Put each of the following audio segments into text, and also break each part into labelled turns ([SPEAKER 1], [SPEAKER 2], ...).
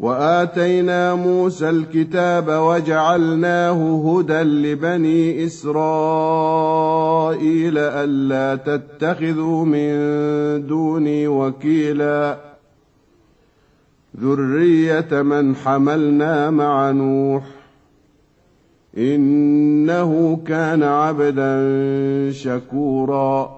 [SPEAKER 1] وآتينا موسى الكتاب وجعلناه هدى لبني إسرائيل ألا تتخذوا من دوني وكيلا. ذرية من حملنا مع نوح. إنه كان عبدا شكورا.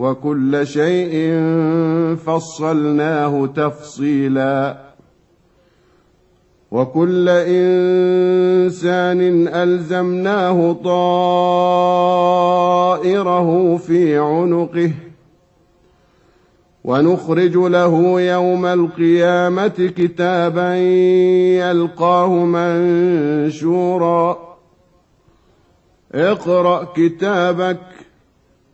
[SPEAKER 1] وكل شيء فصلناه تفصيلا. وكل إنسان ألزمناه طائره في عنقه. ونخرج له يوم القيامة كتابا يلقاه منشورا. اقرأ كتابك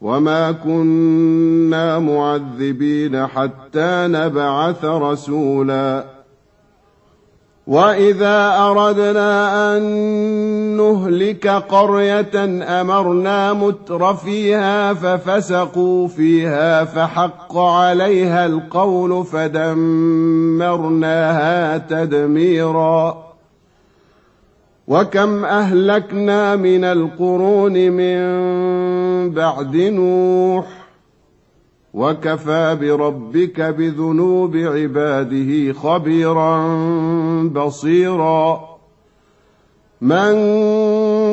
[SPEAKER 1] وما كنا معذبين حتى نبعث رسولا واذا اردنا ان نهلك قريه امرنا متر فيها ففسقوا فيها فحق عليها القول فدمرناها تدميرا وكم اهلكنا من القرون من بعد نوح وكفى بربك بذنوب عباده خبيرا بصيرا من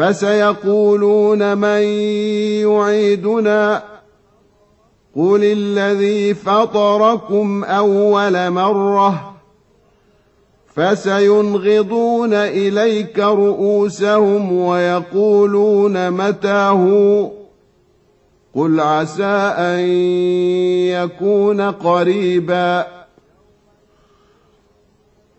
[SPEAKER 1] فسيقولون من يعيدنا قل الذي فطركم أول مرة فسينغضون إليك رؤوسهم ويقولون متى قل عسى أن يكون قريبا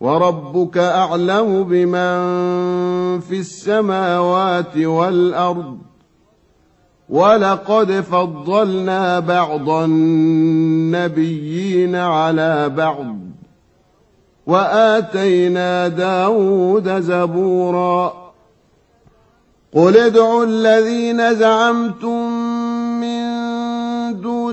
[SPEAKER 1] وربك أعلم بمن في السماوات والأرض. ولقد فضلنا بعض النبيين على بعض. وآتينا داود زبورا. قل ادعوا الذين زعمتم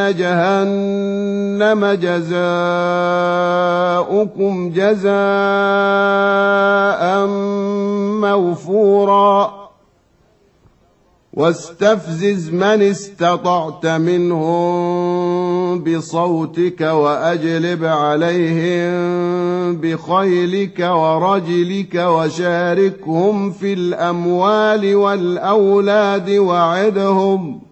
[SPEAKER 1] جهنم جزاؤكم جزاء موفورا. واستفزز من استطعت منهم بصوتك وأجلب عليهم بخيلك ورجلك وشاركهم في الأموال والأولاد وعدهم.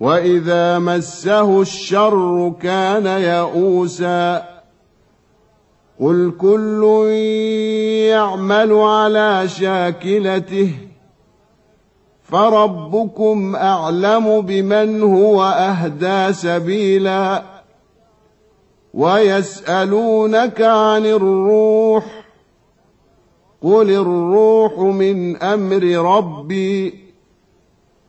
[SPEAKER 1] واذا مسه الشر كان يئوسا قل كل يعمل على شاكلته فربكم اعلم بمن هو اهدى سبيلا ويسالونك عن الروح قل الروح من أمر ربي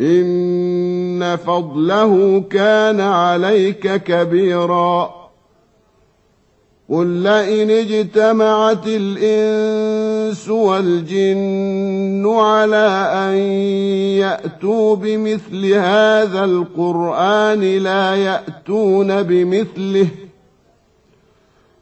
[SPEAKER 1] إن فضله كان عليك كبيرا. قل لئن اجتمعت الإنس والجن على أن يأتوا بمثل هذا القرآن لا يأتون بمثله.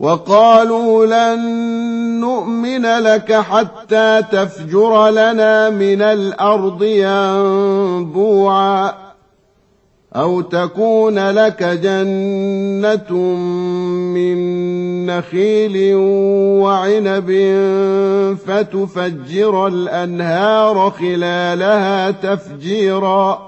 [SPEAKER 1] وقالوا لن نؤمن لك حتى تفجر لنا من الأرض ينبوعا أو تكون لك جنة من نخيل وعنب فتفجر الأنهار خلالها تفجيرا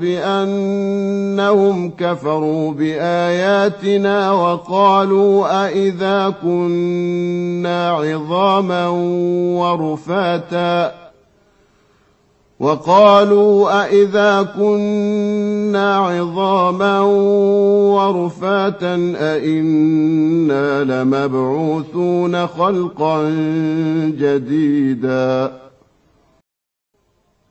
[SPEAKER 1] بأنهم كفروا بآياتنا وقالوا أإذا كنا عظاما ورفاتا وقالوا أإذا كنا عظاما ورفاتا أإنا لمبعوثون خلقا جديدا